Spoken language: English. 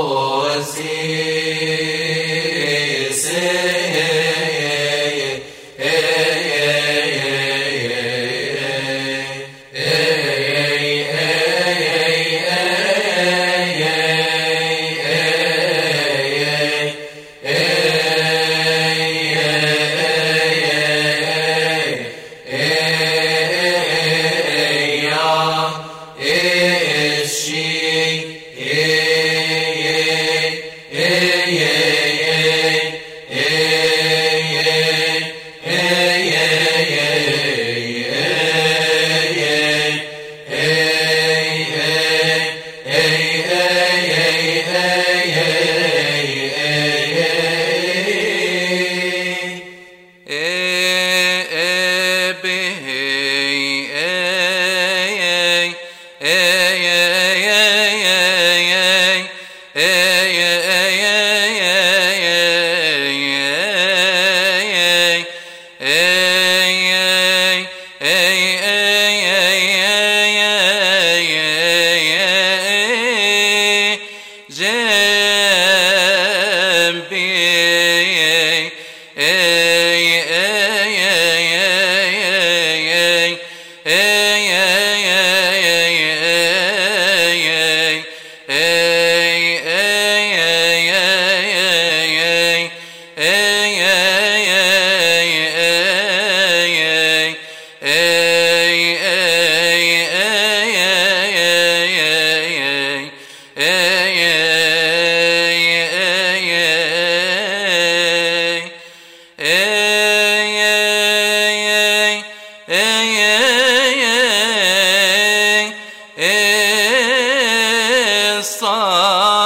القاسين yeah, yeah. oh